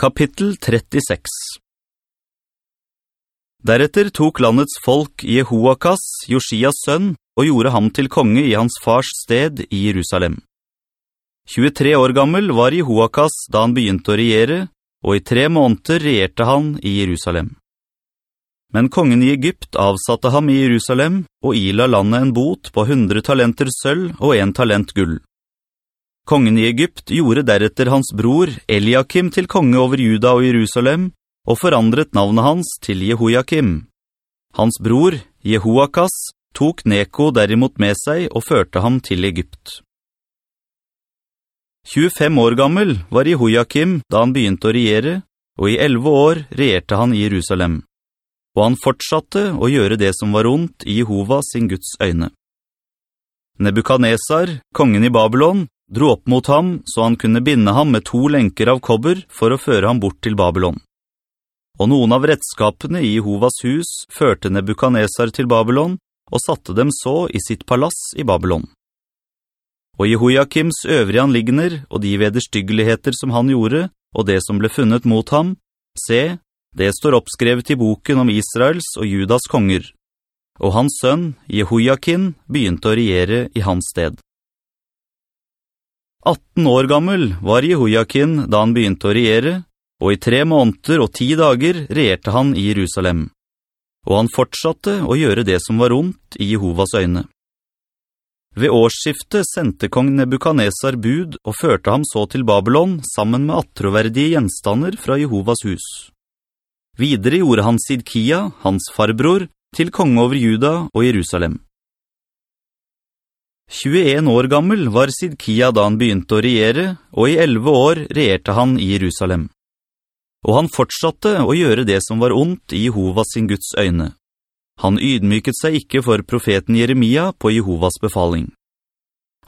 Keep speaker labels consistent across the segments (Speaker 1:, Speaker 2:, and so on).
Speaker 1: Kapittel 36 Deretter tok landets folk Jehoakas, Josias sønn, og gjorde ham til konge i hans fars sted i Jerusalem. 23 år gammel var Jehoakas da han begynte å regjere, og i tre måneder regjerte han i Jerusalem. Men kongen i Egypt avsatte ham i Jerusalem, og ila landet en bot på 100 talenter sølv og en talent gull. Kongen i Egypt gjorde deretter hans bror Eliakim til konge over Juda og Jerusalem, og forandret navnet hans til Jehoiakim. Hans bror, Jehoakas, tok Neko derimot med seg og førte ham til Egypt. 25 år gammel var Jehoiakim da han begynte å regjere, og i 11 år regjerte han i Jerusalem. Og han fortsatte å gjøre det som var ondt i Jehova sin Guds øyne. Nebukadnesar, kongen i Babylon, dro opp mot ham så han kunne binde ham med to lenker av kobber for å føre ham bort til Babylon. Og noen av rettskapene i Jehovas hus førte Nebuchadnezzar til Babylon og satte dem så i sitt palass i Babylon. Og Jehoiakims øvrige anligner og de vederstyggeligheter som han gjorde, og det som ble funnet mot ham, se, det står oppskrevet i boken om Israels og Judas konger. Og hans sønn, Jehoiakin, begynte å regjere i hans sted. 18 år gammel var Jehoiakin da han begynte å regjere, og i tre måneder og ti dager regjerte han i Jerusalem. Og han fortsatte å gjøre det som var ondt i Jehovas øyne. Ved årsskiftet sendte kong Nebukadnesar bud og førte ham så til Babylon sammen med atroverdige gjenstander fra Jehovas hus. Videre gjorde han Sidkia, hans farbror, til konge over Juda og Jerusalem. 21 år gammel var Sidkia da han begynte å regjere, og i 11 år regjerte han i Jerusalem. Og han fortsatte å gjøre det som var ondt i Jehovas sin Guds øyne. Han ydmyket seg ikke for profeten Jeremia på Jehovas befaling.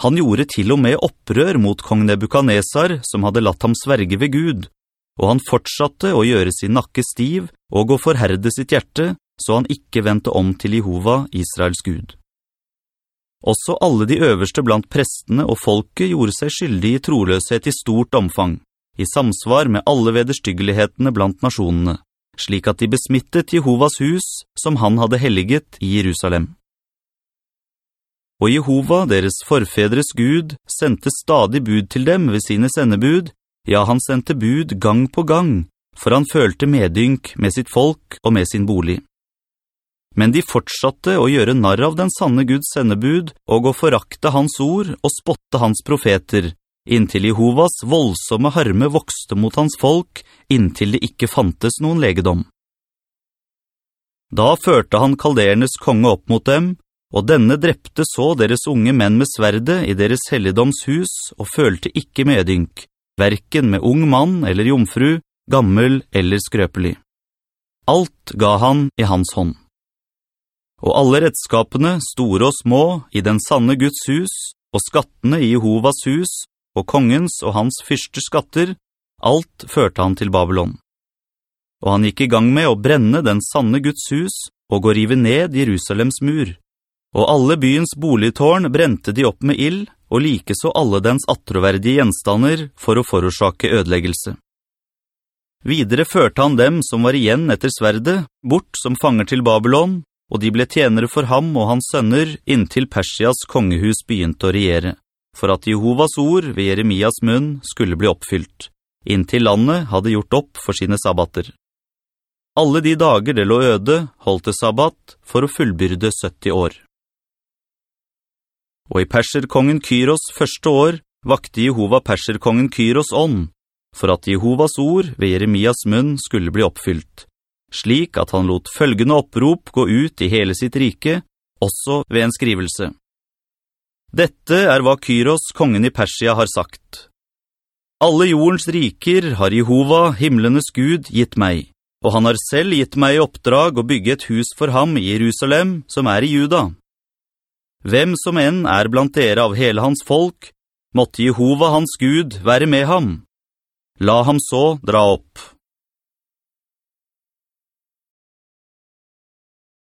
Speaker 1: Han gjorde til og med opprør mot kong Nebuchadnezzar, som hadde latt ham sverge ved Gud, og han fortsatte å gjøre sin nakke stiv og å forherde sitt hjerte, så han ikke vente om til Jehova, Israels Gud. Også alle de øverste blant prestene og folket gjorde seg skyldige i troløshet i stort omfang, i samsvar med alle vederstyggelighetene blant nasjonene, slik at de besmittet Jehovas hus som han hadde helliget i Jerusalem. Og Jehova, deres forfedres Gud, sendte stadig bud til dem ved sine sendebud, ja, han sendte bud gang på gang, for han følte medynk med sitt folk og med sin bolig. Men de fortsatte å gjøre narr av den sanne Guds sendebud og å forakte hans ord og spotte hans profeter, inntil Jehovas voldsomme harme vokste mot hans folk, inntil det ikke fantes noen legedom. Da førte han kaldernes konge opp mot dem, og denne drepte så deres unge menn med sverde i deres helligdomshus og følte ikke medynk, hverken med ung mann eller jomfru, gammel eller skrøpelig. Alt ga han i hans hånd og alle redskapene, store og små, i den sanne Guds hus, og skattene i Jehovas hus, og kongens og hans fyrste skatter, alt førte han til Babylon. Og han gikk i gang med å brenne den sanne Guds hus, og å rive ned Jerusalems mur. Og alle byens boligtårn brente de opp med ild, og like så alle dens atroverdige gjenstander for å forårsake ødeleggelse. Videre førte han dem som var igjen etter sverdet, bort som fanger til Babylon, og de ble tjenere for ham og hans sønner inntil Persias kongehus begynte å regjere, for at Jehovas ord ved Jeremias munn skulle bli oppfylt, inntil landet hadde gjort opp for sine sabbater. Alle de dager det lå øde holdt det sabbat for å fullbyrde 70 år. Og i perserkongen Kyros første år vakte Jehova perserkongen Kyros ånd, for at Jehovas ord ved Jeremias munn skulle bli oppfylt, slik at han lot følgende opprop gå ut i hele sitt rike, også ved en skrivelse. Dette er hva Kyros, kongen i Persia, har sagt. Alle jordens riker har Jehova, himmelenes Gud, gitt meg, og han har selv gitt meg i oppdrag å bygge et hus for ham i Jerusalem, som er i Juda. Hvem som enn er blant dere av hele hans folk, måtte Jehova hans Gud være med ham. La ham så dra opp.»